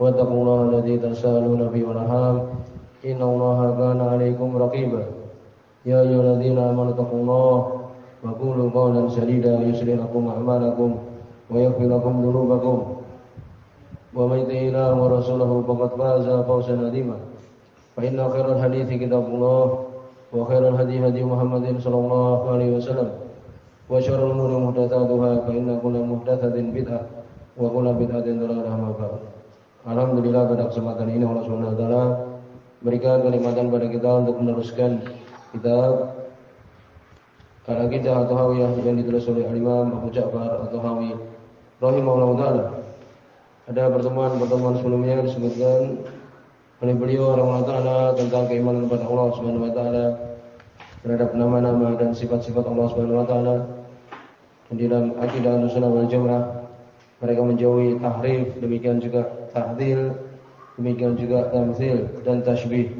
واتقوا الله الذي تساءلون به والارحام ان الله كان عليكم رقيبا يا ايها الذين امنوا اتقوا الله وقولوا قولا سديدا يصلح لكم اعمالكم ويغفر لكم ذنوبكم ومن يطع الله ورسوله فقد فاز فوزا عظيما فان خير الحديث كتاب الله وخير الهدي هدي محمد صلى الله عليه وسلم وشر الامور محدثاتها فان كل محدثه بدعه وكل بدعه ضلاله ما بعد Alhamdulillah pada kesempatan ini Allah Subhanahu wa taala berikan kenikmatan pada kita untuk meneruskan kitab Al-Aqidah atau Hawiyah yang ditulis oleh Imam Abu Ja'far atau Hawi rahimahullah taala. Ada pertemuan-pertemuan sebelumnya disebutkan oleh beliau Allah taala tentang keimanan kepada Allah Subhanahu wa taala terhadap nama-nama dan sifat-sifat Allah Subhanahu wa taala. di dalam akidah Ahlussunnah wal Jamaah mereka menjauhi tahrif demikian juga ta'dil, demikian juga tamthil dan tashbih.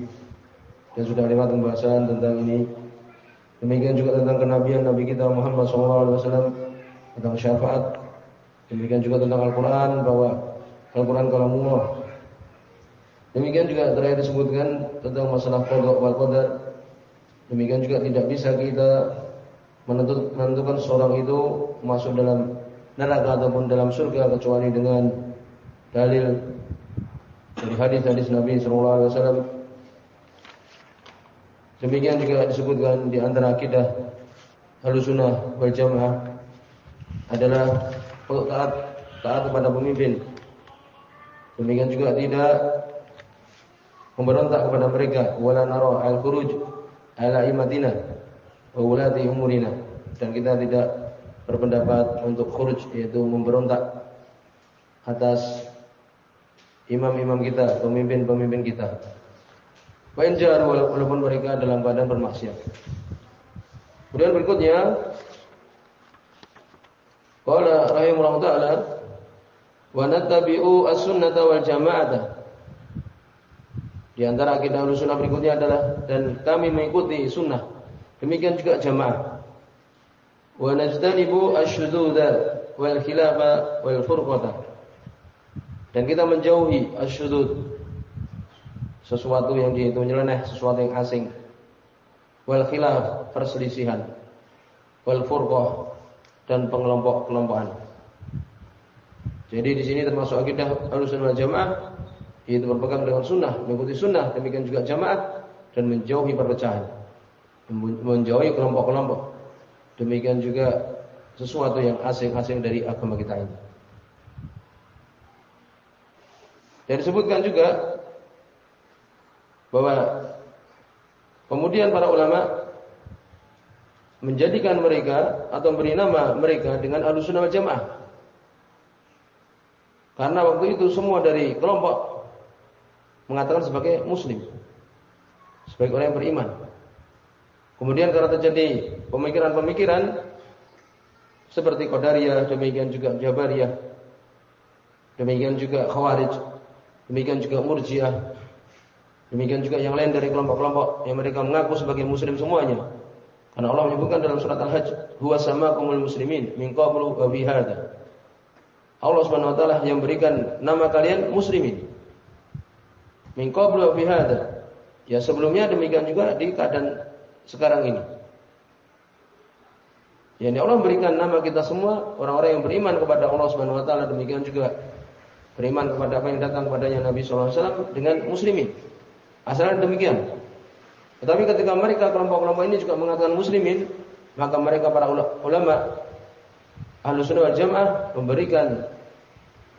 Dan sudah lewat pembahasan tentang ini. Demikian juga tentang kenabian Nabi kita Muhammad SAW tentang syafaat. Demikian juga tentang Al-Quran bahwa Al-Quran kalamullah. Demikian juga terakhir disebutkan tentang masalah kodok wal qadar. Demikian juga tidak bisa kita menentukan seorang itu masuk dalam neraka ataupun dalam surga kecuali dengan dalil dari hadis-hadis Nabi sallallahu alaihi wasallam. Demikian juga disebutkan di antara akidah Ahlussunnah wal Jamaah adalah taat taat kepada pemimpin. Demikian juga tidak memberontak kepada mereka wala nara al-khuruj ala imatina wa ulati umurina dan kita tidak berpendapat untuk khuruj yaitu memberontak atas imam-imam kita, pemimpin-pemimpin kita. Wain jar walaupun mereka dalam keadaan bermaksiat. Kemudian berikutnya Qala rahimahullah taala wa nattabi'u as-sunnata wal jama'ata. Di antara akidah sunnah berikutnya adalah dan kami mengikuti sunnah. Demikian juga jamaah. Wa najtanibu asy-syudzuda wal khilafa wal furqata dan kita menjauhi asyudud sesuatu yang itu nyeleneh, sesuatu yang asing. Wal khilaf, perselisihan. Wal furqah dan pengelompok-kelompokan. Jadi di sini termasuk akidah Ahlussunnah Jamaah yaitu berpegang dengan sunnah, mengikuti sunnah, demikian juga jamaah dan menjauhi perpecahan. Menjauhi kelompok-kelompok. Demikian juga sesuatu yang asing-asing dari agama kita ini. Dan disebutkan juga bahwa kemudian para ulama menjadikan mereka atau beri nama mereka dengan Ahlussunnah wal Jamaah. Karena waktu itu semua dari kelompok mengatakan sebagai muslim. Sebagai orang yang beriman. Kemudian karena terjadi pemikiran-pemikiran seperti Qadariyah, demikian juga Jabariyah, demikian juga Khawarij, Demikian juga Murji'ah. Demikian juga yang lain dari kelompok-kelompok yang mereka mengaku sebagai muslim semuanya. Karena Allah menyebutkan dalam surat Al-Hajj, "Huwa samakumul muslimin min qablu wa Allah Subhanahu wa taala yang berikan nama kalian muslimin. Min qablu wa Ya sebelumnya demikian juga di keadaan sekarang ini. Yani Allah memberikan nama kita semua orang-orang yang beriman kepada Allah Subhanahu wa taala demikian juga beriman kepada apa yang datang kepadanya Nabi SAW dengan muslimin. Asalnya demikian. Tetapi ketika mereka kelompok-kelompok ini juga mengatakan muslimin, maka mereka para ulama ahlu sunnah wal jamaah memberikan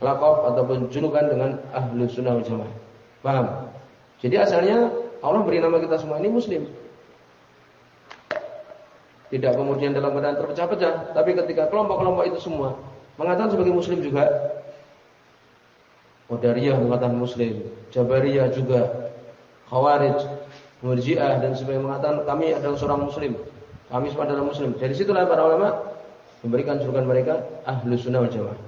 lakop ataupun julukan dengan ahlu sunnah wal jamaah. Paham? Jadi asalnya Allah beri nama kita semua ini muslim. Tidak kemudian dalam keadaan terpecah-pecah, tapi ketika kelompok-kelompok itu semua mengatakan sebagai muslim juga, Qadariyah mengatakan muslim, Jabariyah juga, Khawarij, Murji'ah dan sebagainya mengatakan kami adalah seorang muslim. Kami semua adalah muslim. Dari situlah para ulama memberikan julukan mereka ahlu sunnah wal jamaah.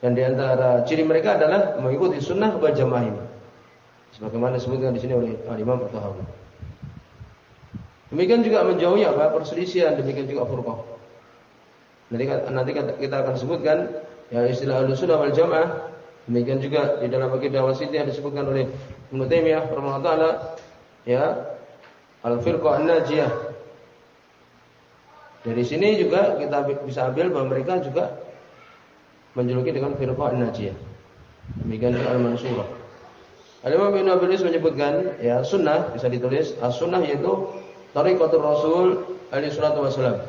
Dan di antara ciri mereka adalah mengikuti sunnah wal jamaah ini. Sebagaimana disebutkan di sini oleh Imam Al-Tahawi. Demikian juga menjauhi apa? Perselisihan, demikian juga furqah. Nanti, nanti kita akan sebutkan ya istilah al-sunnah wal jamaah. Demikian juga di dalam akidah wasitiyah disebutkan oleh Ibnu Taimiyah rahimahullah ya al-firqah an-najiyah. Dari sini juga kita bisa ambil bahwa mereka juga menjuluki dengan firqah an-najiyah. Demikian juga al-mansurah. Al-Imam Ibnu Abil menyebutkan ya sunnah bisa ditulis as-sunnah yaitu Tariqatul Rasul alaihi salatu wasallam.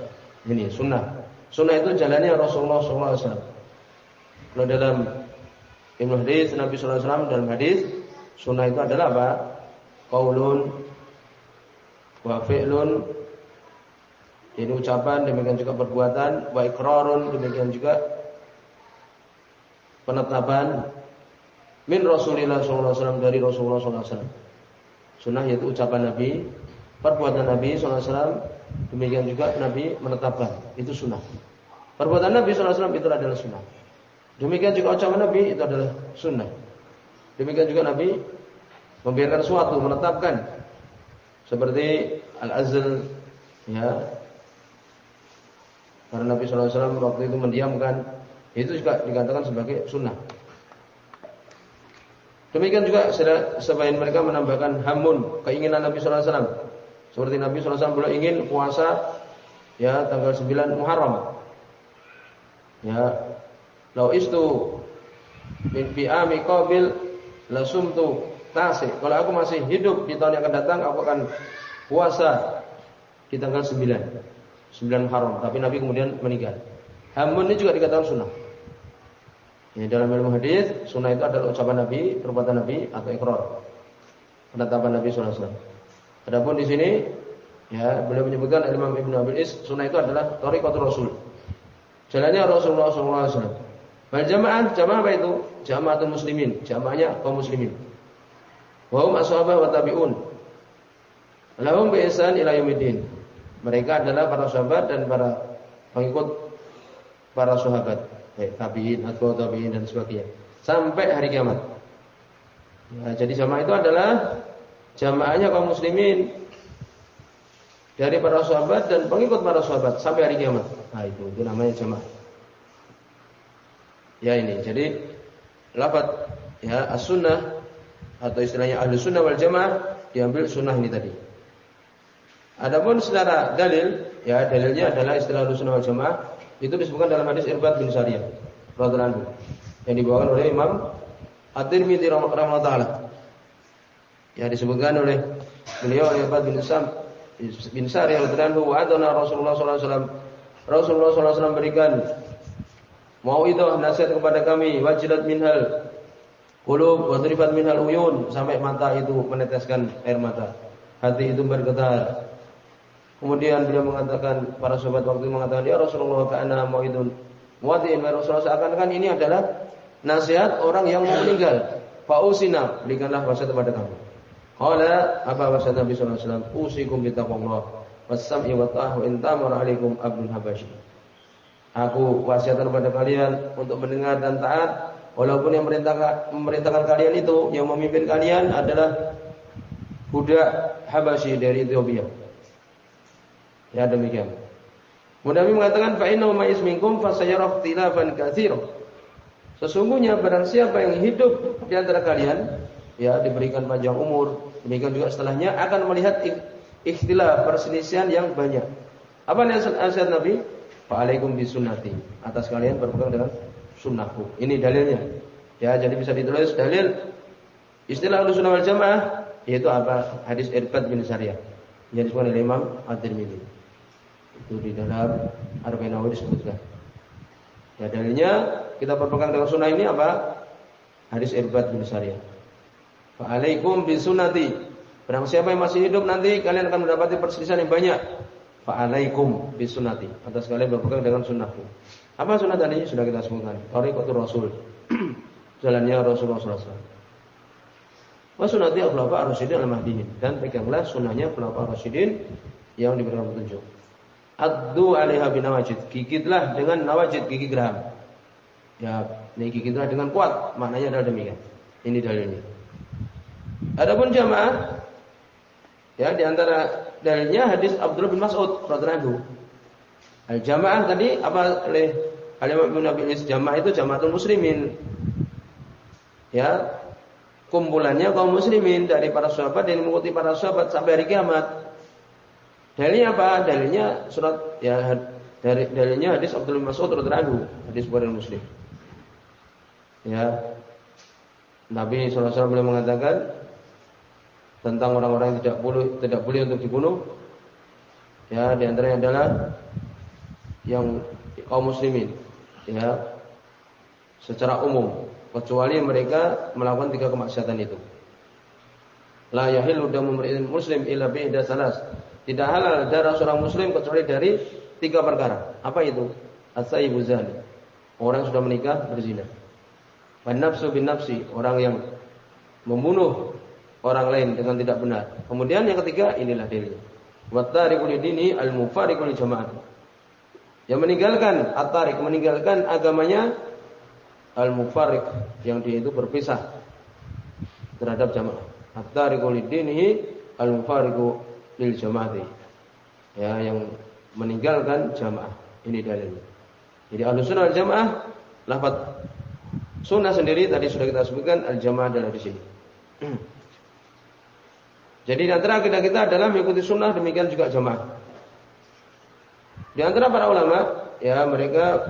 Ini sunnah. Sunnah itu jalannya Rasulullah wasallam. Kalau dalam Ibnu Hadis Nabi sallallahu alaihi wasallam dalam hadis sunnah itu adalah apa? Qaulun wa fi'lun ini ucapan demikian juga perbuatan wa iqrarun demikian juga penetapan min Rasulillah sallallahu alaihi wasallam dari Rasulullah sallallahu alaihi wasallam. Sunnah yaitu ucapan Nabi perbuatan Nabi SAW demikian juga Nabi menetapkan itu sunnah. Perbuatan Nabi SAW itu adalah sunnah. Demikian juga ucapan Nabi itu adalah sunnah. Demikian juga Nabi membiarkan suatu menetapkan seperti al-azl ya karena Nabi SAW waktu itu mendiamkan itu juga dikatakan sebagai sunnah. Demikian juga sebagian mereka menambahkan hamun keinginan Nabi SAW seperti Nabi SAW beliau ingin puasa ya tanggal 9 Muharram. Ya. Lau istu min bi'ami qabil lasumtu tasik. Kalau aku masih hidup di tahun yang akan datang aku akan puasa di tanggal 9. 9 Muharram, tapi Nabi kemudian meninggal. Hamun ini juga dikatakan sunnah. Ya, dalam ilmu hadis, sunnah itu adalah ucapan Nabi, perbuatan Nabi atau ikrar. Penetapan Nabi SAW. Adapun di sini ya beliau menyebutkan Imam Ibnu Abil Is sunnah itu adalah thariqatul Rasul. Jalannya Rasulullah SAW. Wal jamaah jamaah apa itu? Jamaatul muslimin, jamaahnya kaum muslimin. Wa hum ashabah wa tabi'un. Lahum bi ihsan ila yaumiddin. Mereka adalah para sahabat dan para pengikut para sahabat, baik tabi'in, atau tabi'in dan sebagainya sampai hari kiamat. Nah, jadi jamaah itu adalah jamaahnya kaum muslimin dari para sahabat dan pengikut para sahabat sampai hari kiamat. Nah itu, itu namanya jamaah. Ya ini, jadi lafaz ya as-sunnah atau istilahnya ahli sunnah wal jamaah diambil sunnah ini tadi. Adapun secara dalil, ya dalilnya adalah istilah ahli sunnah wal jamaah itu disebutkan dalam hadis Irbad bin Sariyah radhiyallahu yang dibawakan oleh Imam At-Tirmidzi rahimahullah taala. Ya disebutkan oleh beliau Ibad bin Sam bin Sari radhiyallahu anhu Rasulullah sallallahu alaihi wasallam Rasulullah sallallahu alaihi wasallam berikan mau itu nasihat kepada kami wajilat minhal qulub wa minhal uyun sampai mata itu meneteskan air mata hati itu bergetar kemudian beliau mengatakan para sahabat waktu itu mengatakan ya Rasulullah ka'ana mauidun muwatin ya Rasulullah seakan-akan ini adalah nasihat orang yang mau meninggal fausina berikanlah wasiat kepada kami Qala apa wasiat Nabi sallallahu alaihi wasallam? Usikum bi taqwallah was-sam'i wa ta'ah in tamara alaikum abdul habasyi. Aku wasiatkan kepada kalian untuk mendengar dan taat walaupun yang memerintahkan memerintahkan kalian itu yang memimpin kalian adalah budak Habasyi dari Ethiopia. Ya demikian. Nabi mengatakan fa inna ma isminkum fasayara ikhtilafan katsira. Sesungguhnya barang siapa yang hidup di antara kalian ya diberikan panjang umur, demikian juga setelahnya akan melihat ikhtilaf perselisihan yang banyak. Apa nasihat Nabi? Fa'alaikum bisunnati. Atas kalian berpegang dengan sunnahku. Ini dalilnya. Ya, jadi bisa ditulis dalil istilah sunnah wal Jamaah yaitu apa? Hadis Irbad bin Sariyah. Yang disebutkan oleh Imam At-Tirmidzi. Itu di dalam Arba'in Nawawi disebutkan. Ya dalilnya kita berpegang dengan sunnah ini apa? Hadis Irbad bin Sariyah. Fa'alaikum bisunati. Barang siapa yang masih hidup nanti kalian akan mendapati perselisihan yang banyak. Fa'alaikum bisunati. Atas kalian berpegang dengan sunnahku. Apa sunnah tadi? Sudah kita sebutkan. Tariqatul Rasul. jalannya Rasulullah SAW. Wa sunnati al-khulafa ar-rasyidin al-mahdiyyin dan peganglah sunnahnya khulafa ar-rasyidin yang diberikan petunjuk. Addu 'alaiha binawajid. Gigitlah dengan nawajid gigi geraham. Ya, ini gigitlah dengan kuat. Maknanya adalah demikian. Ini dalilnya. Adapun jamaah ya di antara dalilnya hadis Abdullah bin Mas'ud radhiyallahu Al jamaah tadi apa oleh Al-Imam Ibnu Abi jamaah itu jamaatul muslimin. Ya, kumpulannya kaum muslimin dari para sahabat dan mengikuti para sahabat sampai hari kiamat. Dalilnya apa? Dalilnya surat ya dari dalilnya hadis Abdul Mas'ud radhiyallahu hadis Bukhari Muslim. Ya. Nabi SAW boleh mengatakan tentang orang-orang yang tidak boleh tidak boleh untuk dibunuh. Ya, di antaranya adalah yang kaum muslimin. Ya. Secara umum kecuali mereka melakukan tiga kemaksiatan itu. La yahillu damu muslim illa bi salas. Tidak halal darah seorang muslim kecuali dari tiga perkara. Apa itu? As-sayyibu zani. Orang sudah menikah berzina. Wan nafsu bin nafsi, orang yang membunuh orang lain dengan tidak benar. Kemudian yang ketiga inilah dalilnya. Wa tariqul dini al-mufariqul jamaah. Yang meninggalkan at-tariq, meninggalkan agamanya al-mufarriq yang dia itu berpisah terhadap jamaah. At-tariqu lid-dinihi al-mufarriqu lil jamaati. Ya, yang meninggalkan jamaah. Ini dalilnya. Jadi al-sunnah al-jamaah lafaz sunnah sendiri tadi sudah kita sebutkan al-jamaah adalah di sini. Jadi di antara kita kita adalah mengikuti sunnah demikian juga jamaah. Di antara para ulama ya mereka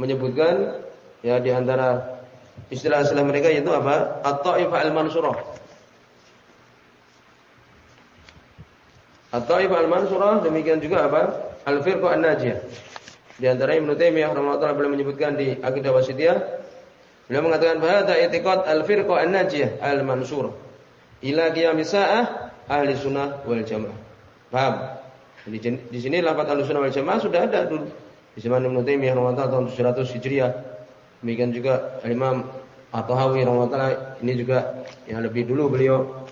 menyebutkan ya di antara istilah-istilah mereka yaitu apa? At-Taifah al-Mansurah. At-Taifah al-Mansurah demikian juga apa? Al-Firqah an-Najiyah. Di antara Ibnu Taimiyah rahimahullah beliau menyebutkan di Aqidah Wasitiyah beliau mengatakan bahwa i'tiqad al-firqah an-najiyah al-mansurah ila qiyamis sa'ah ahli sunnah wal jamaah. Paham? Jadi di sini lafaz ahli sunnah wal jamaah sudah ada dulu di zaman Ibnu Taimiyah rahimahullah tahun 700 Hijriah. Demikian juga Imam At-Tahawi rahimahullah ini juga yang lebih dulu beliau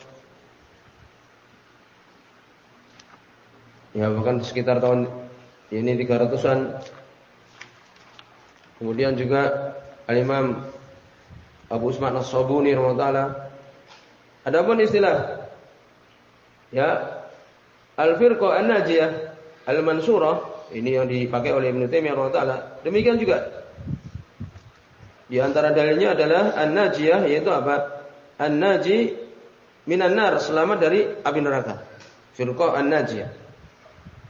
ya bahkan sekitar tahun ini 300-an. Kemudian juga Al-Imam Abu Usman As-Sabuni rahimahullah. Adapun istilah ya Al-Firqah An-Najiyah Al-Mansurah ini yang dipakai oleh Ibnu Taimiyah rahimahullah. Demikian juga di antara dalilnya adalah an-najiyah yaitu apa? An-naji minan nar, selamat dari api neraka. Firqah an-najiyah.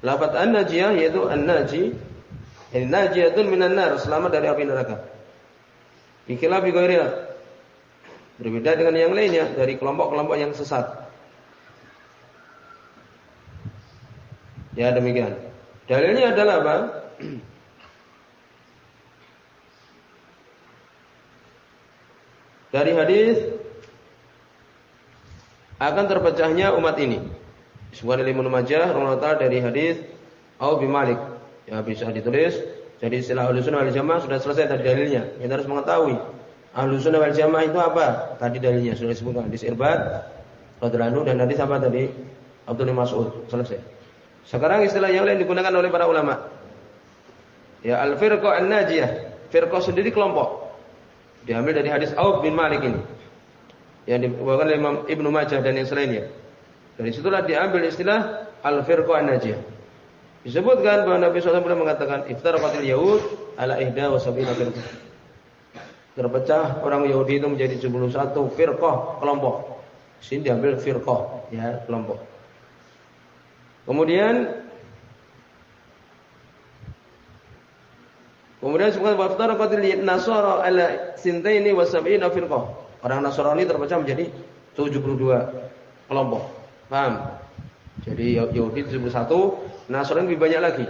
Lafaz an-najiyah yaitu an-naji ini najiyatun minan nar, selamat dari api neraka. Ikilah ghairiha. Berbeda dengan yang lainnya dari kelompok-kelompok yang sesat. Ya demikian. Dalilnya adalah apa? Dari hadis akan terpecahnya umat ini. Sebuah dari Ibnu Majah dari hadis Abu bin Malik. Ya bisa ditulis. Jadi istilah Ahlus Sunnah wal Jamaah sudah selesai tadi dalilnya. Kita harus mengetahui Ahlus Sunnah wal Jamaah itu apa? Tadi dalilnya sudah disebutkan hadis Irbad radhiyallahu dan hadis apa tadi? Abdul Mas'ud. Selesai. Sekarang istilah yang lain digunakan oleh para ulama. Ya al-firqah an-najiyah. Firqah sendiri kelompok. Diambil dari hadis Auf bin Malik ini. Yang dibawakan oleh Imam Ibnu Majah dan yang selainnya. Dari situlah diambil istilah al-firqah an-najiyah. Disebutkan bahwa Nabi SAW mengatakan iftaraqatil yahud ala ihda wa sab'ina. Terpecah orang Yahudi itu menjadi 71 firqah kelompok. Sini diambil firqah ya kelompok. Kemudian Kemudian sebutkan waftaraqatil nasara ala sintaini wa sab'ina firqah. Orang Nasrani terpecah menjadi 72 kelompok. Paham? Jadi Yahudi 71, Nasrani lebih banyak lagi.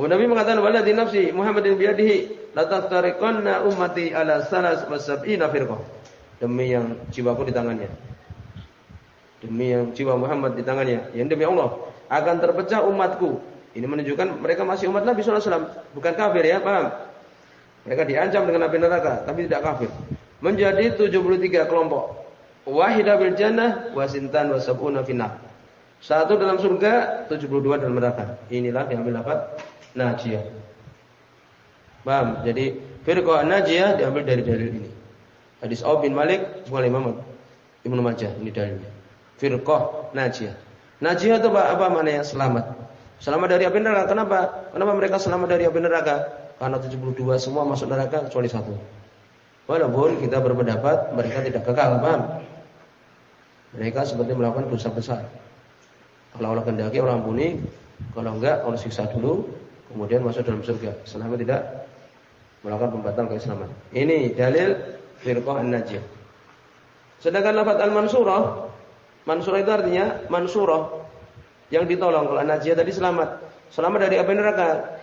Kemudian Nabi mengatakan wala di nafsi Muhammadin la taftariqanna ummati ala salas wa sab'ina firqah. Demi yang jiwaku di tangannya demi yang jiwa Muhammad di tangannya, yang demi Allah akan terpecah umatku. Ini menunjukkan mereka masih umat Nabi SAW, bukan kafir ya, paham? Mereka diancam dengan api neraka, tapi tidak kafir. Menjadi 73 kelompok. Wahidah bil jannah wasintan wasabuna finnar. Satu dalam surga, 72 dalam neraka. Inilah yang diambil dapat najiyah. Paham? Jadi firqah najiyah diambil dari dalil ini. Hadis Auf bin Malik, bukan Imam Ibnu Majah ini dalilnya. Firqah najiyah. Najiyah itu apa, apa maknanya? Selamat. Selamat dari api neraka. Kenapa? Kenapa mereka selamat dari api neraka? Karena 72 semua masuk neraka kecuali satu. Walaupun kita berpendapat mereka tidak kekal, paham? Mereka seperti melakukan dosa besar. Kalau Allah kendaki orang ampuni, kalau enggak Allah siksa dulu, kemudian masuk dalam surga. Selama tidak melakukan pembatal keislaman. Ini dalil firqah an-najiyah. Sedangkan lafaz al-mansurah, mansurah itu artinya mansurah yang ditolong. Kalau an-najiyah tadi selamat. Selamat dari api neraka.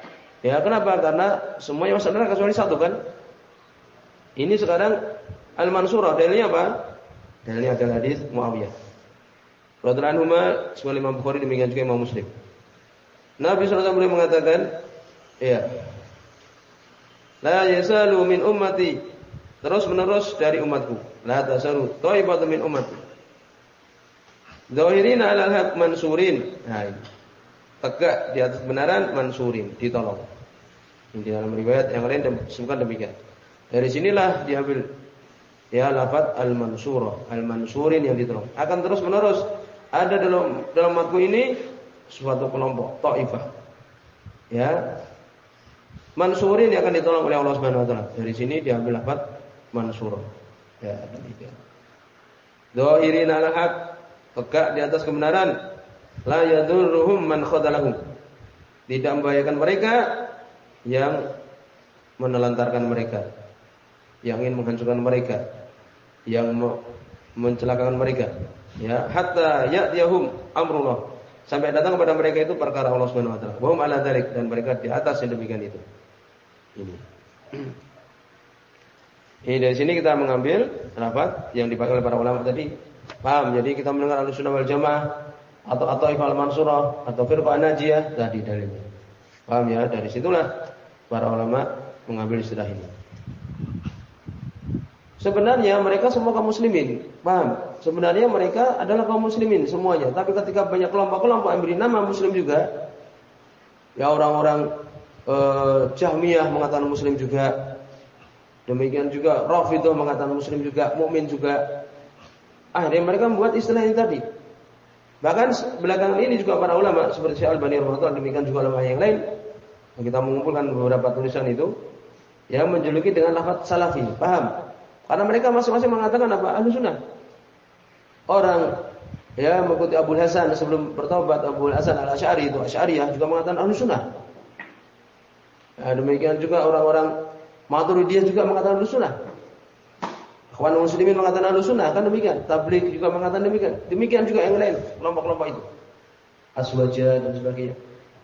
Ya, kenapa? Karena semuanya masuk neraka kecuali satu kan? Ini sekarang al-mansurah. Dalilnya apa? Dalilnya adalah hadis Muawiyah. Radhiyallahu anhu Imam Bukhari demikian juga Imam Muslim. Nabi sallallahu alaihi mengatakan, ya. La yasalu min ummati terus menerus dari umatku. La tasalu thaibatu min ummati. Zahirina ala haq mansurin. Nah, ini. Tegak di atas kebenaran mansurin, ditolong. Di dalam riwayat yang lain disebutkan demikian. Dari sinilah diambil ya lafaz al-mansurah, al-mansurin yang ditolong. Akan terus menerus ada dalam dalam matku ini suatu kelompok taifah. Ya. Mansurin yang akan ditolong oleh Allah Subhanahu wa taala. Dari sini diambil lafaz mansurah. Ya, demikian. Dhahirin ala haq, tegak di atas kebenaran. La yadurruhum man khadalahum. Tidak membahayakan mereka yang menelantarkan mereka, yang ingin menghancurkan mereka, yang mencelakakan mereka ya hatta ya'tiyahum amrullah sampai datang kepada mereka itu perkara Allah Subhanahu wa taala. Wa ala dzalik dan mereka di atas yang demikian itu. Ini. Ini dari sini kita mengambil pendapat yang dipakai oleh para ulama tadi. Paham? Jadi kita mendengar Ahlussunnah wal Jamaah atau atau Ifal Mansurah atau Firqah Najiyah tadi dalilnya. Paham ya? Dari situlah para ulama mengambil istilah ini. Sebenarnya mereka semua kaum muslimin. Paham? Sebenarnya mereka adalah kaum muslimin semuanya. Tapi ketika banyak kelompok-kelompok yang beri nama muslim juga, ya orang-orang eh, Jahmiyah mengatakan muslim juga. Demikian juga Rafidah mengatakan muslim juga, mukmin juga. Akhirnya mereka membuat istilah ini tadi. Bahkan belakangan ini juga para ulama seperti Syekh Al-Bani rahimahullah demikian juga ulama yang lain kita mengumpulkan beberapa tulisan itu yang menjuluki dengan lafaz salafi. Paham? Karena mereka masing-masing mengatakan apa? Ahlu sunnah. Orang ya mengikuti Abu Hasan sebelum bertobat Abu Hasan al Ashari itu Asy'ariyah juga mengatakan ahlu sunnah. Ya, demikian juga orang-orang Maturidiyah juga mengatakan ahlu sunnah. Kawan muslimin mengatakan ahlu sunnah kan demikian. Tabligh juga mengatakan demikian. Demikian juga yang lain kelompok-kelompok itu. Aswaja dan sebagainya.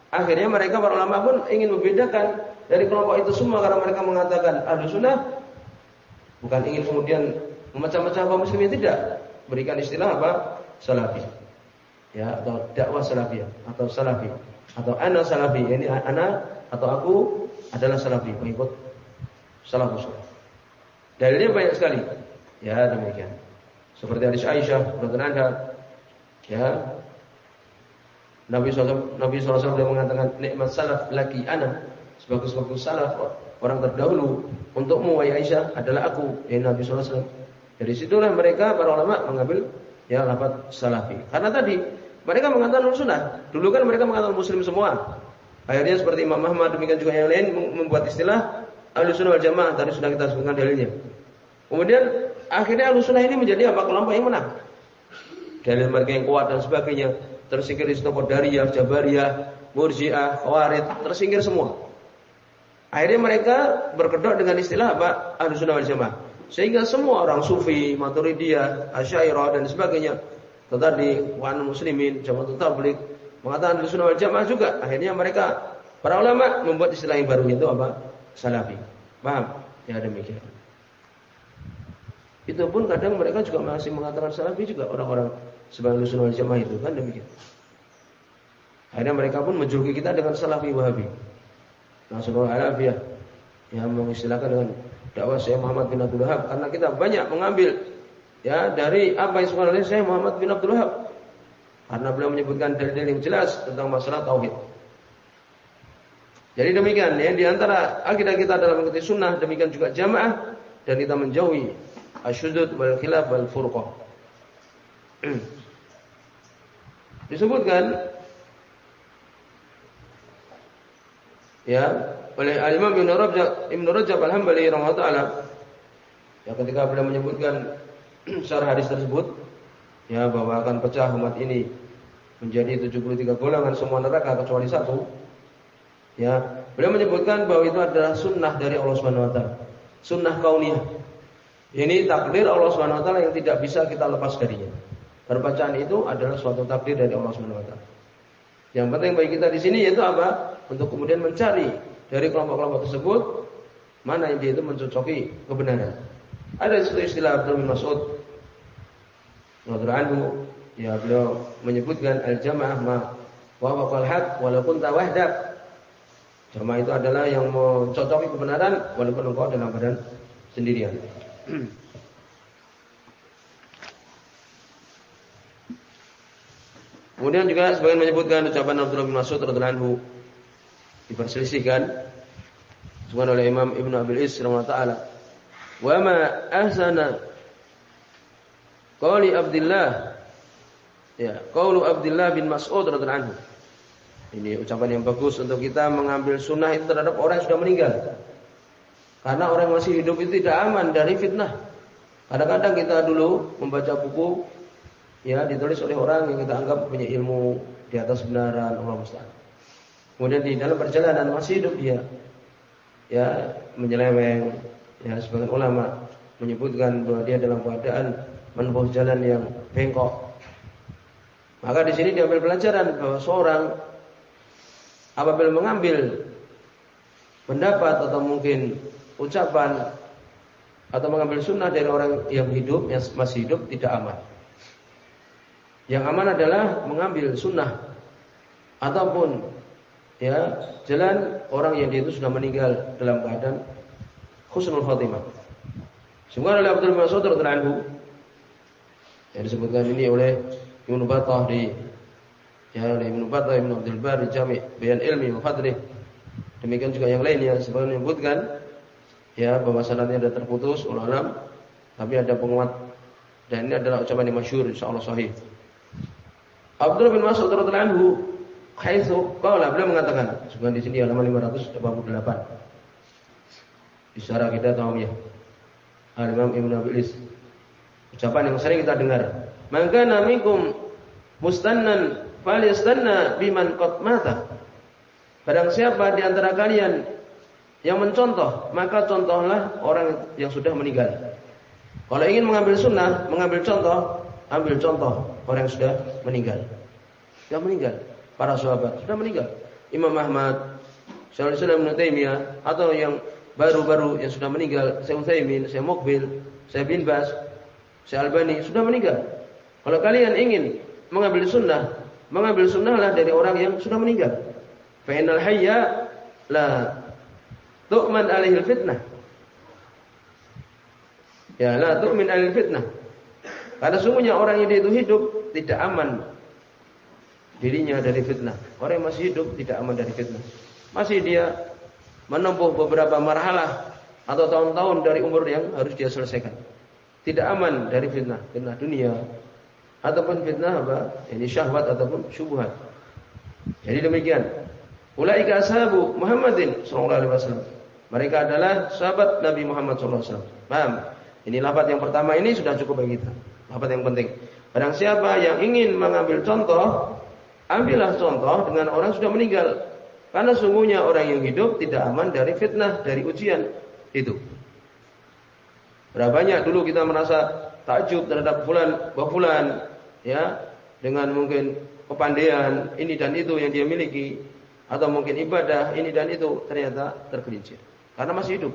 Akhirnya mereka para ulama pun ingin membedakan dari kelompok itu semua karena mereka mengatakan ahlu sunnah Bukan ingin kemudian memecah-mecah kaum muslimin tidak. Berikan istilah apa? Salafi. Ya, atau dakwah salafiyah atau salafi atau ana salafi. Ini ana atau aku adalah salafi, pengikut salafus. Dalilnya banyak sekali. Ya, demikian. Seperti hadis Aisyah radhiyallahu ya Nabi SAW, Nabi SAW mengatakan nikmat salaf laki ana sebagus-bagus salaf orang terdahulu untukmu wahai Aisyah adalah aku ya Nabi SAW. Dari situlah mereka para ulama mengambil ya lafaz salafi. Karena tadi mereka mengatakan sunnah. Dulu kan mereka mengatakan muslim semua. Akhirnya seperti Imam Ahmad demikian juga yang lain membuat istilah ahlu sunnah wal jamaah tadi sudah kita sebutkan dalilnya. Kemudian akhirnya ahlu sunnah ini menjadi apa kelompok yang menang. Dalil mereka yang kuat dan sebagainya tersingkir dari Qadariyah, Jabariyah, Murji'ah, Khawarij, tersingkir semua. Akhirnya mereka berkedok dengan istilah apa? Ahlus sunnah wal jamaah. Sehingga semua orang sufi, maturidiyah, asyairah dan sebagainya. Tetapi wan muslimin, jamaah tabligh mengatakan ahlus sunnah wal jamaah juga. Akhirnya mereka para ulama membuat istilah yang baru itu apa? Salafi. Paham? Ya demikian. Itu pun kadang mereka juga masih mengatakan salafi juga orang-orang sebagai sunnah wal jamaah itu kan demikian. Akhirnya mereka pun menjuluki kita dengan salafi wahabi. Nasallahu alafiyah. ya mengistilahkan dengan dakwah Syekh Muhammad bin Abdul Wahab karena kita banyak mengambil ya dari apa yang disebutkan oleh Syekh Muhammad bin Abdul Wahab karena beliau menyebutkan dalil-dalil yang jelas tentang masalah tauhid. Jadi demikian ya di antara akidah kita dalam mengikuti sunnah demikian juga jamaah dan kita menjauhi asyudud wal khilaf wal furqah. Disebutkan ya oleh Imam Ibnu Rajab Ibnu Rajab Al-Hambali rahimahullah ya ketika beliau menyebutkan syarah hadis tersebut ya bahwa akan pecah umat ini menjadi 73 golongan semua neraka kecuali satu Ya, beliau menyebutkan bahwa itu adalah sunnah dari Allah Subhanahu wa taala. Sunnah kauniyah. Ini takdir Allah Subhanahu wa taala yang tidak bisa kita lepas darinya. Perbacaan itu adalah suatu takdir dari Allah Subhanahu wa taala. Yang penting bagi kita di sini yaitu apa? Untuk kemudian mencari dari kelompok-kelompok tersebut mana yang dia itu mencocoki kebenaran. Ada satu istilah Abdul bin Mas'ud anhu ya beliau menyebutkan al-jamaah ma wa waqal haq walaupun tawahdak Jamaah itu adalah yang mencocoki kebenaran walaupun engkau dalam badan sendirian. Kemudian juga sebagian menyebutkan ucapan Abdullah bin Mas'ud radhiyallahu anhu diperselisihkan disebutkan oleh Imam Ibnu Abil Is taala. Wa ma ahsana qali Abdullah ya, qaulu Abdullah bin Mas'ud radhiyallahu anhu ini ucapan yang bagus untuk kita mengambil sunnah itu terhadap orang yang sudah meninggal. Karena orang yang masih hidup itu tidak aman dari fitnah. Kadang-kadang kita dulu membaca buku ya ditulis oleh orang yang kita anggap punya ilmu di atas kebenaran Allah musta'an. Kemudian di dalam perjalanan masih hidup dia ya menyeleweng ya sebagian ulama menyebutkan bahwa dia dalam keadaan menempuh jalan yang bengkok. Maka di sini diambil pelajaran bahwa seorang apabila mengambil pendapat atau mungkin ucapan atau mengambil sunnah dari orang yang hidup yang masih hidup tidak aman. Yang aman adalah mengambil sunnah ataupun ya jalan orang yang dia itu sudah meninggal dalam keadaan khusnul khatimah. Semua oleh Abdul Mas'ud radhiyallahu yang disebutkan ini oleh Ibnu Battah di ya oleh Ibnu Battah Ibnu Abdul Bari Jami' Bayan Ilmi wa Fadlih. Demikian juga yang lainnya sebagaimana menyebutkan ya bahwa sanadnya ada terputus ulama tapi ada penguat dan ini adalah ucapan yang masyhur insyaallah sahih. Abdul bin Mas'ud radhiyallahu anhu haitsu qala beliau mengatakan sebenarnya di sini halaman 588 di syarah kita ya Al-Imam Ibnu Abilis ucapan yang sering kita dengar maka namikum mustannan falyastanna biman qad mata. Barang siapa di antara kalian yang mencontoh, maka contohlah orang yang sudah meninggal. Kalau ingin mengambil sunnah, mengambil contoh, ambil contoh orang yang sudah meninggal. Sudah meninggal. Para sahabat sudah meninggal. Imam Ahmad, Syaikhul Islam Ibnu Taimiyah atau yang baru-baru yang sudah meninggal, Syekh Utsaimin, Syekh Mukbil, Syekh bin Bas, Syekh Albani sudah meninggal. Kalau kalian ingin mengambil sunnah, mengambil sunnahlah dari orang yang sudah meninggal. Fa'inal hayya la tu'man alaihi fitnah. Ya, la tu'min alaihi fitnah. Karena sungguhnya orang yang dia itu hidup tidak aman dirinya dari fitnah. Orang yang masih hidup tidak aman dari fitnah. Masih dia menempuh beberapa marhalah atau tahun-tahun dari umur yang harus dia selesaikan. Tidak aman dari fitnah, fitnah dunia, ataupun fitnah apa? Ini syahwat ataupun syubhat. Jadi demikian. Ulaika ashabu Muhammadin sallallahu alaihi wasallam. Mereka adalah sahabat Nabi Muhammad sallallahu alaihi wasallam. Paham? Ini lafaz yang pertama ini sudah cukup bagi kita. Lafaz yang penting. Barang siapa yang ingin mengambil contoh, ambillah contoh dengan orang sudah meninggal. Karena sungguhnya orang yang hidup tidak aman dari fitnah, dari ujian itu. Berapa banyak dulu kita merasa takjub terhadap bahwa fulan ya dengan mungkin kepandaian ini dan itu yang dia miliki atau mungkin ibadah ini dan itu ternyata tergelincir karena masih hidup.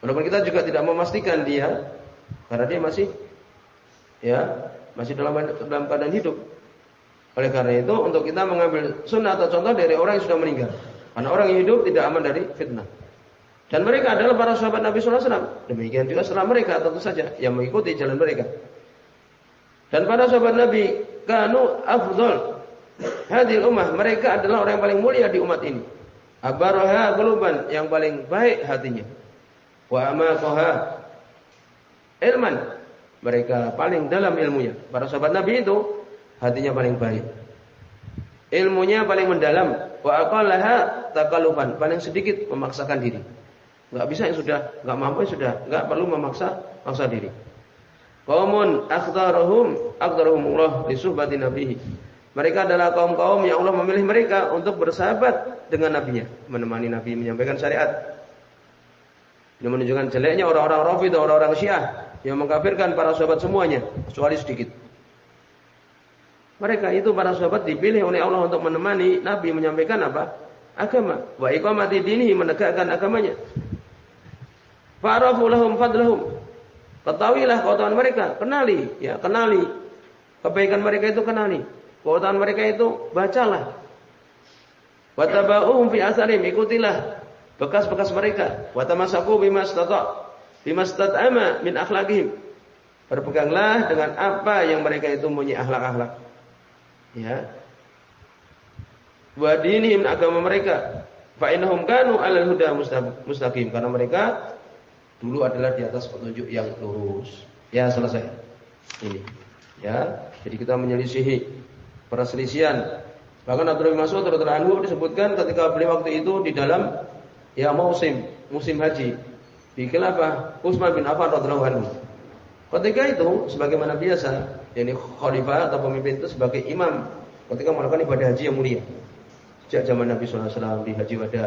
Walaupun kita juga tidak memastikan dia karena dia masih ya masih dalam dalam keadaan hidup. Oleh karena itu untuk kita mengambil sunnah atau contoh dari orang yang sudah meninggal. Karena orang yang hidup tidak aman dari fitnah. Dan mereka adalah para sahabat Nabi wasallam. Demikian juga setelah mereka tentu saja yang mengikuti jalan mereka. Dan para sahabat Nabi kanu afdal hadil ummah, mereka adalah orang yang paling mulia di umat ini. Abaraha quluban, yang paling baik hatinya. Wa amaqaha ilman, mereka paling dalam ilmunya. Para sahabat Nabi itu hatinya paling baik. Ilmunya paling mendalam. Wa aqallaha takaluban, paling sedikit memaksakan diri. Enggak bisa yang sudah, enggak mampu yang sudah, enggak perlu memaksa maksa diri. Qaumun akhtaruhum akhtaruhumullah li suhbati nabihi. Mereka adalah kaum-kaum yang Allah memilih mereka untuk bersahabat dengan nabinya, menemani nabi menyampaikan syariat. Ini menunjukkan jeleknya orang-orang Rafidah, orang-orang Syiah yang mengkafirkan para sahabat semuanya, kecuali sedikit. Mereka itu para sahabat dipilih oleh Allah untuk menemani Nabi menyampaikan apa? Agama. Wa iqamati dinihi menegakkan agamanya. Fa'arafu lahum fadlahum. Ketahuilah keutamaan mereka, kenali, ya, kenali. Kebaikan mereka itu kenali. Keutamaan mereka itu bacalah. Wa tabauhum fi asarim, ikutilah bekas-bekas mereka. Wa tamasaku bima bima istat'ama min akhlaqihim. Berpeganglah dengan apa yang mereka itu punya akhlak-akhlak. Ya. Wa dinihim agama mereka. Fa innahum kanu 'alal huda mustaqim karena mereka dulu adalah di atas petunjuk yang lurus. Ya selesai. Ini. Ya, jadi kita menyelisihi perselisihan. Bahkan Abdul Mas'ud radhiyallahu anhu disebutkan ketika beliau waktu itu di dalam ya musim musim haji di khilafah Utsman bin Affan radhiyallahu anhu. Ketika itu sebagaimana biasa, yakni khalifah atau pemimpin itu sebagai imam ketika melakukan ibadah haji yang mulia. Sejak zaman Nabi sallallahu alaihi wasallam di haji wada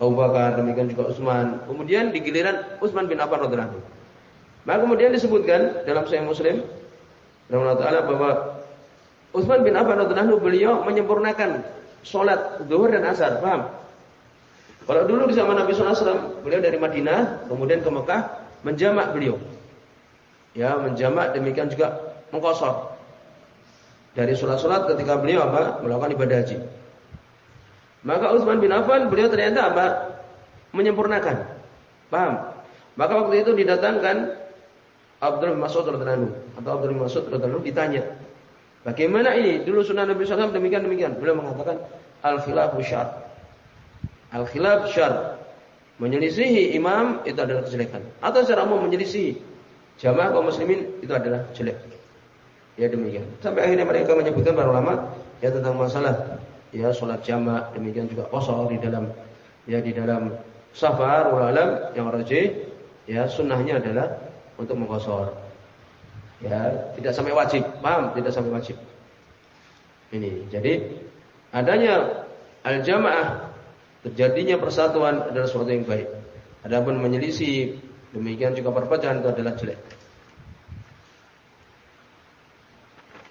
Abu Bakar, demikian juga Utsman. Kemudian di giliran Utsman bin Affan radhiyallahu Maka kemudian disebutkan dalam Sahih Muslim Allah Taala bahwa Utsman bin Affan radhiyallahu beliau menyempurnakan sholat zuhur dan asar, paham? Kalau dulu di zaman Nabi SAW, beliau dari Madinah, kemudian ke Mekah, menjamak beliau. Ya, menjamak demikian juga mengkosor. Dari sholat-sholat ketika beliau apa? Melakukan ibadah haji. Maka Utsman bin Affan beliau ternyata apa? Menyempurnakan. Paham? Maka waktu itu didatangkan Abdul Mas'ud radhiyallahu atau Abdul Mas'ud radhiyallahu ditanya, "Bagaimana ini? Dulu sunnah Nabi SAW demikian demikian." Beliau mengatakan, "Al-khilafu syar." Al-khilaf syar. Menyelisihi imam itu adalah kejelekan. Atau secara umum menyelisihi jamaah kaum muslimin itu adalah jelek. Ya demikian. Sampai akhirnya mereka menyebutkan para ulama ya tentang masalah ya sholat jamak demikian juga kosor di dalam ya di dalam safar alam yang rajih ya sunnahnya adalah untuk mengkosor ya tidak sampai wajib paham tidak sampai wajib ini jadi adanya al jamaah terjadinya persatuan adalah sesuatu yang baik adapun menyelisih demikian juga perpecahan itu adalah jelek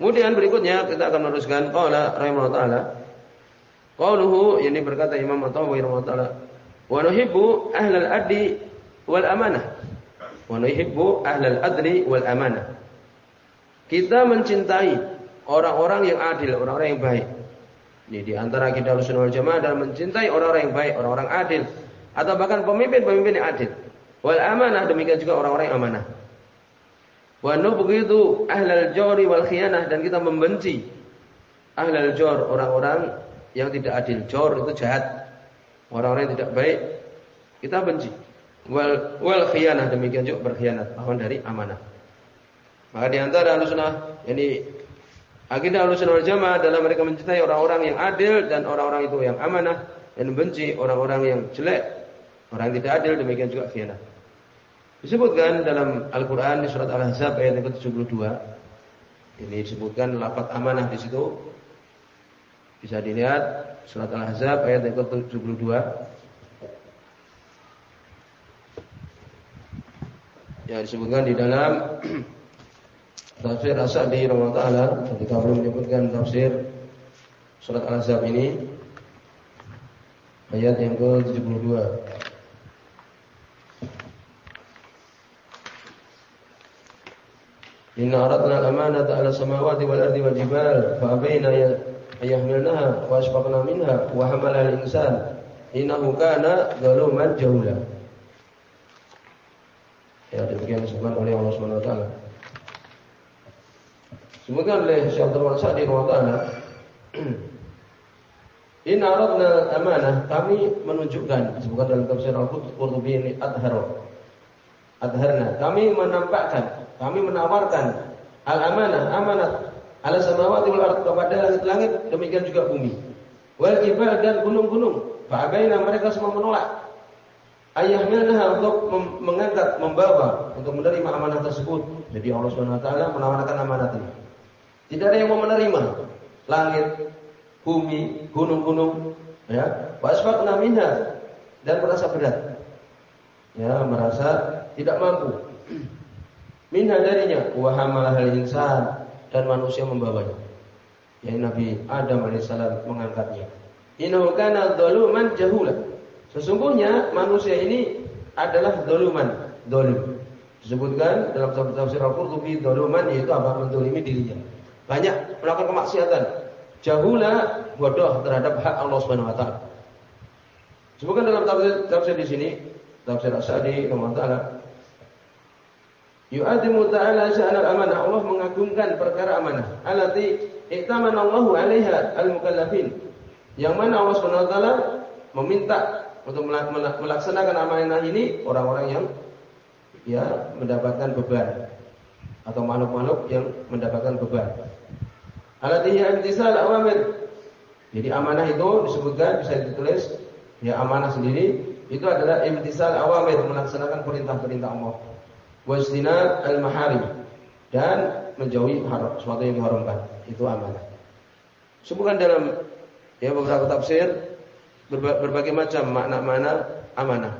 kemudian berikutnya kita akan meneruskan qala rahimahullah taala Qauluhu ini berkata Imam At-Tahawi rahimahullah wa nuhibbu ahlal adli wal amanah. Wa nuhibbu ahlal adli wal amanah. Kita mencintai orang-orang yang adil, orang-orang yang baik. Ini di antara kita wal Jamaah dan mencintai orang-orang yang baik, orang-orang adil atau bahkan pemimpin-pemimpin yang adil. Wal amanah demikian juga orang-orang yang amanah. Wa nubghidu ahlal jawri wal khiyanah dan kita membenci ahlal jawr orang-orang yang tidak adil. Jor itu jahat. Orang-orang yang tidak baik kita benci. Wal wal khianah demikian juga berkhianat, lawan dari amanah. Maka di antara Ahlussunnah ini akidah Ahlussunnah wal Jamaah adalah mereka mencintai orang-orang yang adil dan orang-orang itu yang amanah dan benci orang-orang yang jelek, orang yang tidak adil demikian juga khianat. Disebutkan dalam Al-Qur'an di surat Al-Ahzab ayat yang ke-72. Ini disebutkan lafaz amanah di situ bisa dilihat surat Al-Ahzab ayat yang ke-72. Ya disebutkan di dalam tafsir As-Sa'di taala ketika belum menyebutkan tafsir surat Al-Ahzab ini ayat yang ke-72. Inna aradna al-amanata 'ala samawati wal ardi wal jibal fa abaina wa asfaqna minha wa hamala al-insan innahu kana zaluman jahula. Ya demikian disebutkan oleh Allah Subhanahu wa taala. Sebutkan oleh Syekh Abdul Sa'di rahimahullah In aradna amanah, kami menunjukkan disebutkan dalam tafsir Al-Qurtubi ini adhar. Adharna, kami menampakkan, kami menawarkan al-amanah, amanat ala samawati wal ard kepada langit-langit, demikian juga bumi. Wal jibal dan gunung-gunung. Fa'abaina mereka semua menolak. Ayahnya untuk mengangkat, membawa, untuk menerima amanah tersebut. Jadi Allah Subhanahu wa taala menawarkan amanah ini. Tidak ada yang mau menerima. Langit, bumi, gunung-gunung, ya. Wasfaqna minha dan merasa berat. Ya, merasa tidak mampu. Minha darinya wa hamalahal insan dan manusia membawanya. Yang Nabi Adam alaihissalam mengangkatnya. Innahu kana dzaluman jahula. Sesungguhnya manusia ini adalah dzaluman, dzalim. Disebutkan dalam tafsir Al-Qurtubi dzaluman yaitu apa? Mendolimi dirinya. Banyak melakukan kemaksiatan, jahula bodoh terhadap hak Allah Subhanahu wa taala. Sebutkan dalam tafsir, tafsir di sini, tafsir As-Sa'di taala Yu'adimu ta'ala sya'an al-amanah. Allah mengagungkan perkara amanah. Alati iktaman Allahu alaiha al-mukallafin. Yang mana Allah taala meminta untuk melaksanakan amanah ini orang-orang yang ya mendapatkan beban atau makhluk-makhluk yang mendapatkan beban. Alatihi imtisal awamir. Jadi amanah itu disebutkan bisa ditulis ya amanah sendiri itu adalah imtisal awamir melaksanakan perintah-perintah Allah. Wasdina al-maharim dan menjauhi haram, sesuatu yang diharamkan. Itu amanah. Sebutkan dalam ya beberapa tafsir berbagai macam makna-makna amanah.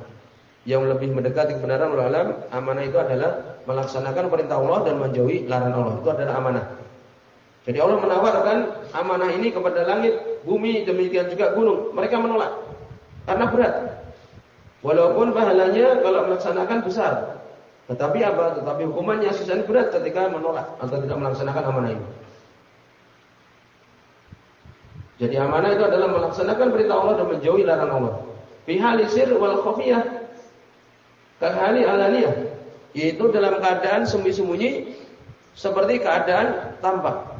Yang lebih mendekati kebenaran ulama amanah itu adalah melaksanakan perintah Allah dan menjauhi larangan Allah. Itu adalah amanah. Jadi Allah menawarkan amanah ini kepada langit, bumi, demikian juga gunung. Mereka menolak karena berat. Walaupun pahalanya kalau melaksanakan besar. Tetapi apa? Tetapi hukumannya sisanya berat ketika menolak atau tidak melaksanakan amanah ini. Jadi amanah itu adalah melaksanakan perintah Allah dan menjauhi larangan Allah. Pihalisir wal khafiyah. Kahali alaniyah. Yaitu dalam keadaan sembunyi-sembunyi seperti keadaan tampak.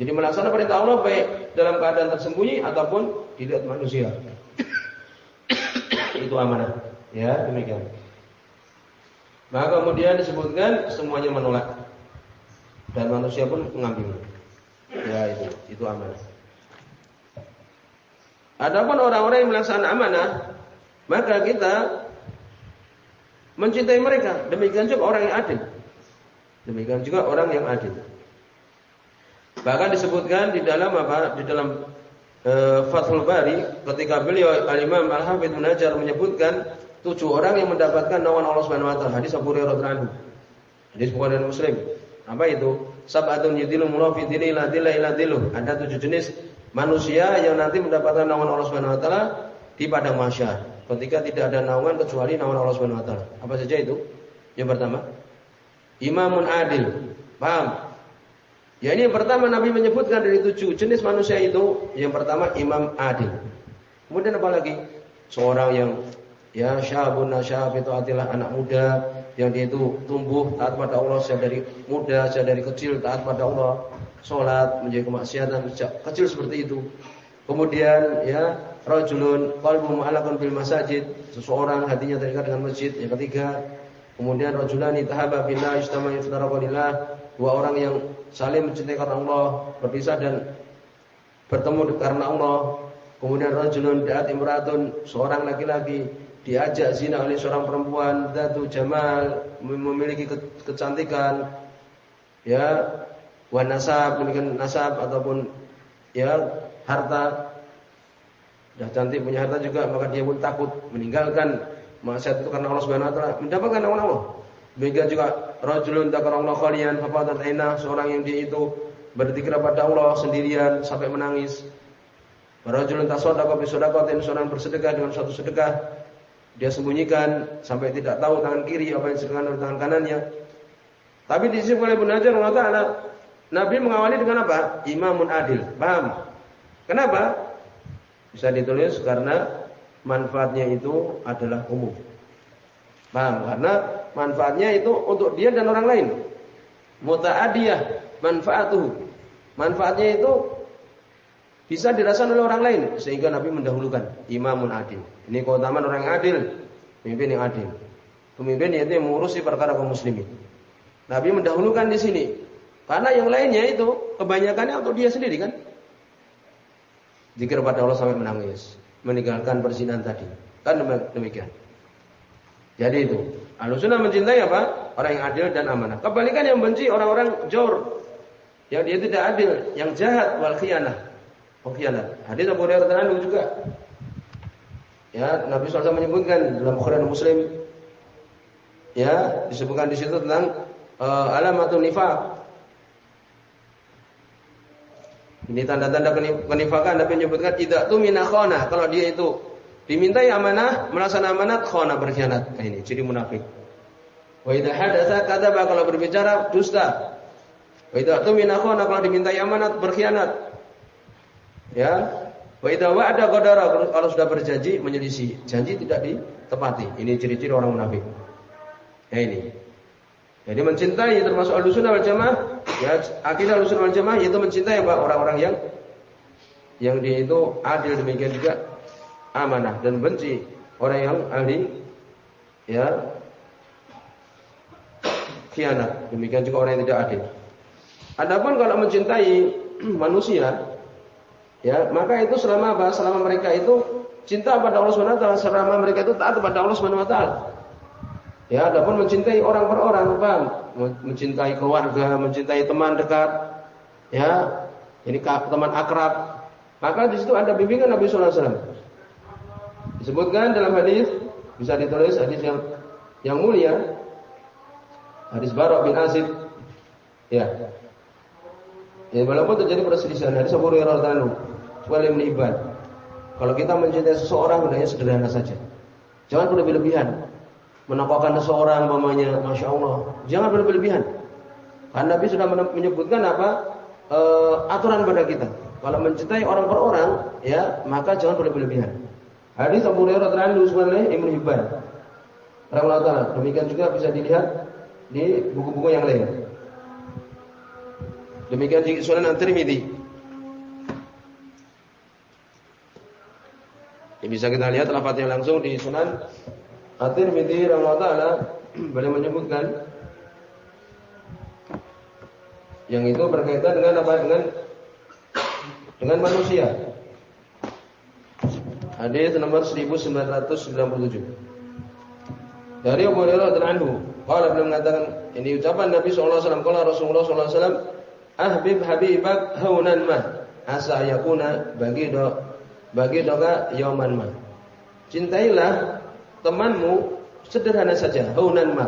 Jadi melaksanakan perintah Allah baik dalam keadaan tersembunyi ataupun dilihat manusia. Itu amanah. Ya, demikian. Maka kemudian disebutkan semuanya menolak. Dan manusia pun mengambil. Ya, itu itu amanah. Adapun orang-orang yang melaksanakan amanah, maka kita mencintai mereka. Demikian juga orang yang adil. Demikian juga orang yang adil. Bahkan disebutkan di dalam apa? Di dalam e, Fathul Bari ketika beliau Al-Imam Al-Hafidz Munajar menyebutkan tujuh orang yang mendapatkan naungan Allah Subhanahu wa taala. Hadis Abu Hurairah radhiyallahu Hadis Bukhari dan Muslim. Apa itu? Sab'atun yudilu mullah fi dini ila ila dilu. Ada tujuh jenis manusia yang nanti mendapatkan naungan Allah Subhanahu wa taala di padang mahsyar. Ketika tidak ada naungan kecuali naungan Allah Subhanahu wa taala. Apa saja itu? Yang pertama, imamun adil. Paham? Ya ini yang pertama Nabi menyebutkan dari tujuh jenis manusia itu. Yang pertama imam adil. Kemudian apa lagi? Seorang yang ya syabun nasyab itu adalah anak muda yang dia itu tumbuh taat pada Allah sejak dari muda, sejak dari kecil taat pada Allah, sholat menjadi kemaksiatan sejak kecil seperti itu. Kemudian ya rajulun qalbu mu'allaqun bil masajid, seseorang hatinya terikat dengan masjid. Yang ketiga, kemudian rajulani tahaba billah istama lillah, dua orang yang saling mencintai karena Allah, berpisah dan bertemu karena Allah. Kemudian rajulun da'at imratun, seorang laki-laki diajak zina oleh seorang perempuan datu jamal memiliki kecantikan ya wa nasab memiliki nasab ataupun ya harta sudah cantik punya harta juga maka dia pun takut meninggalkan maksiat itu karena Allah Subhanahu wa taala mendapatkan Allah Demikian juga rajulun dzakarallahu khalian fafadat aina, seorang yang dia itu berzikir pada Allah sendirian sampai menangis. Rajulun tasaddaqa bi shadaqatin, seorang bersedekah dengan suatu sedekah, dia sembunyikan sampai tidak tahu tangan kiri apa yang sedekah oleh tangan kanannya. Tapi di sini oleh Ibnu Hajar Allah Nabi mengawali dengan apa? Imamun adil. Paham? Kenapa? Bisa ditulis karena manfaatnya itu adalah umum. Paham? Karena Manfaatnya itu untuk dia dan orang lain. Muta'adiyah manfaatuhu. Manfaatnya itu bisa dirasakan oleh orang lain sehingga Nabi mendahulukan imamun adil. Ini keutamaan orang yang adil, pemimpin yang adil. Pemimpin itu yang mengurusi perkara kaum muslimin. Nabi mendahulukan di sini. Karena yang lainnya itu kebanyakannya untuk dia sendiri kan. Jika kepada Allah sampai menangis, meninggalkan persinan tadi. Kan demikian. Jadi itu, Ahlussunnah mencintai apa? Orang yang adil dan amanah. Kebalikan yang benci orang-orang jor. Yang dia tidak adil, yang jahat wal khianah pengkhianat. Hadis Abu Hurairah radhiyallahu juga. Ya, Nabi SAW menyebutkan dalam Bukhari Muslim ya, disebutkan di situ tentang uh, alamatun nifaq. Ini tanda-tanda kenifakan Nabi menyebutkan tidak tu minakhona kalau dia itu dimintai amanah, melaksanakan amanat khona berkhianat. Nah, ini ciri munafik. Wa idza hadatsa kadzaba kalau berbicara dusta. Wa idza tu minakhona kalau dimintai amanat berkhianat. Ya. Wa idza wa'ada qadara kalau sudah berjanji menyelisih, janji tidak ditepati. Ini ciri-ciri orang munafik. Ya ini. Jadi mencintai termasuk Ahlussunnah wal Jamaah, ya akidah Ahlussunnah wal Jamaah yaitu mencintai orang-orang yang yang dia itu adil demikian juga amanah dan benci orang yang ahli ya khianat demikian juga orang yang tidak adil. Adapun kalau mencintai manusia Ya, maka itu selama apa? Selama mereka itu cinta pada Allah Subhanahu wa taala, selama mereka itu taat kepada Allah Subhanahu wa taala. Ya, adapun mencintai orang per orang, paham? Mencintai keluarga, mencintai teman dekat, ya, ini teman akrab. Maka di situ ada bimbingan Nabi sallallahu alaihi wasallam. Disebutkan dalam hadis bisa ditulis hadis yang yang mulia. Hadis Bara bin Azib. Ya. Ya, walaupun terjadi perselisihan hadis Abu Hurairah radhiyallahu wal ibn Kalau kita mencintai seseorang hendaknya sederhana saja. Jangan berlebihan. Menampakkan seseorang mamanya Masya Allah. Jangan berlebihan. Karena Nabi sudah menyebutkan apa? E, aturan pada kita. Kalau mencintai orang per orang, ya maka jangan berlebihan. Hadis Abu Hurairah radhiyallahu anhu Ibnu Hibban. Rahimahullah Demikian juga bisa dilihat di buku-buku yang lain. Demikian di Sunan At-Tirmidzi. Ini bisa kita lihat lafaznya langsung di Sunan At-Tirmidzi rahimahullah taala beliau menyebutkan yang itu berkaitan dengan apa dengan dengan manusia. Hadis nomor 1997. Dari Abu Hurairah radhiyallahu anhu, qala beliau mengatakan ini ucapan Nabi sallallahu alaihi wasallam, qala Rasulullah sallallahu alaihi wasallam, "Ahbib habibak haunan ma asa yakuna bagi do bagi yauman ma. Cintailah temanmu sederhana saja, haunan ma.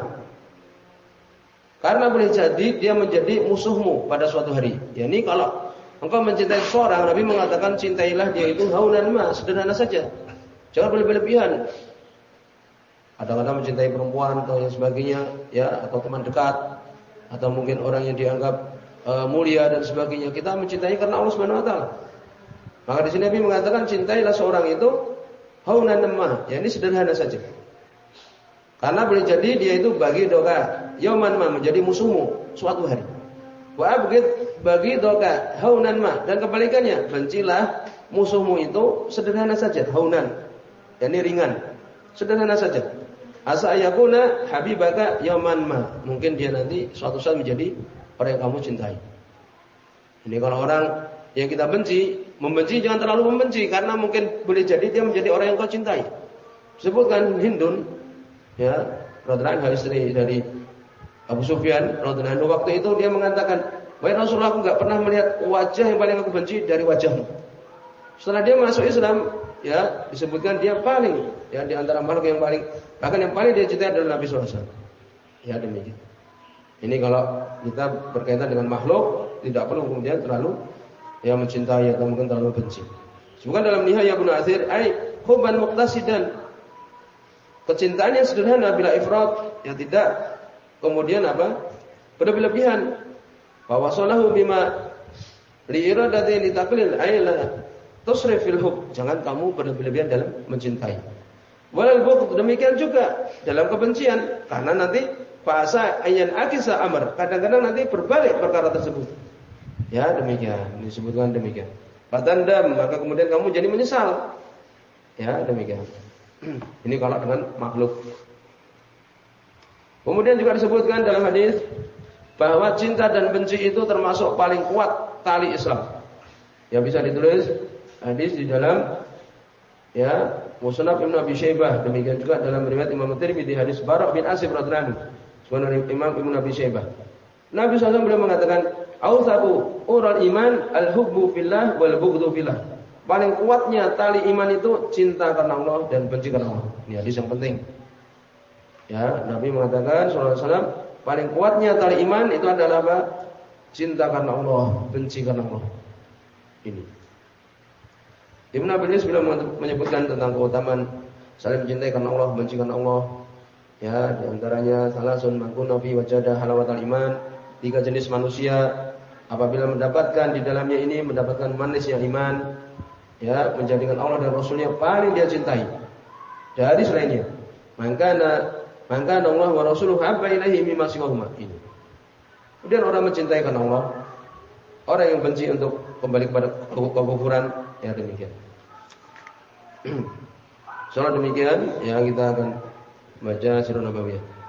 Karena boleh jadi dia menjadi musuhmu pada suatu hari. Ya ini kalau engkau mencintai seorang, Nabi mengatakan cintailah dia itu haunan ma, sederhana saja. Jangan berlebihan. Kadang-kadang mencintai perempuan atau yang sebagainya, ya atau teman dekat, atau mungkin orang yang dianggap uh, mulia dan sebagainya. Kita mencintai karena Allah Subhanahu Wa Taala. Maka di sini Nabi mengatakan cintailah seorang itu haunan nemah. Ya ini sederhana saja. Karena boleh jadi dia itu bagi doa yauman ma menjadi musuhmu suatu hari. Wa abghid bagi doa haunan ma dan kebalikannya bencilah musuhmu itu sederhana saja haunan. Ini ringan. Sederhana saja. Asa ayakuna habibaka yauman ma. Mungkin dia nanti suatu saat menjadi orang yang kamu cintai. Ini kalau orang yang kita benci, membenci jangan terlalu membenci karena mungkin boleh jadi dia menjadi orang yang kau cintai. Sebutkan Hindun, ya, radhiyallahu istri dari Abu Sufyan radhiyallahu waktu itu dia mengatakan, "Wahai Rasulullah, aku enggak pernah melihat wajah yang paling aku benci dari wajahmu." Setelah dia masuk Islam, ya, disebutkan dia paling ya di antara makhluk yang paling bahkan yang paling dia cintai adalah Nabi SAW. Ya demikian. Ini kalau kita berkaitan dengan makhluk tidak perlu kemudian terlalu yang mencintai atau mungkin terlalu benci. Bukan dalam nihaya Ibnu Athir, ai hubban muqtasidan. Kecintaan yang sederhana bila ifrat ya tidak kemudian apa? Berlebihan. Bahwa salahu bima li iradati li taqlil ay la tusrif fil hub. Jangan kamu berlebihan dalam mencintai. Walal bughd demikian juga dalam kebencian karena nanti bahasa ayat akisa amr kadang-kadang nanti berbalik perkara tersebut. Ya demikian disebutkan demikian. Fatandam maka kemudian kamu jadi menyesal. Ya demikian. Ini kalau dengan makhluk. Kemudian juga disebutkan dalam hadis bahwa cinta dan benci itu termasuk paling kuat tali Islam. Ya bisa ditulis hadis di dalam ya Musnad Ibnu Abi Syaibah, demikian juga dalam riwayat Imam Tirmidzi hadis Barak bin Asib radhiyallahu anhu. Imam Ibnu Abi Syaibah. Nabi SAW beliau mengatakan, "Ausabu ural iman al-hubbu fillah wal bughdhu fillah." Paling kuatnya tali iman itu cinta karena Allah dan benci karena Allah. Ini hadis yang penting. Ya, Nabi mengatakan sallallahu alaihi wasallam, paling kuatnya tali iman itu adalah apa? Cinta karena Allah, benci karena Allah. Ini. Yus beliau menyebutkan tentang keutamaan saling mencintai karena Allah, benci karena Allah. Ya, di antaranya salah sun mangkun nabi wajadah halawatal iman. Tiga jenis manusia apabila mendapatkan di dalamnya ini mendapatkan manisnya iman, ya, menjadikan Allah dan Rasulnya paling dia cintai. Dari selainnya. Maka maka Allah wa Rasuluh habba ilaihi mimma siwahuma. Ini. Kemudian orang mencintai karena Allah. Orang yang benci untuk kembali kepada kekufuran ya demikian. Soal demikian, ya kita akan baca Sirah Nabawiyah.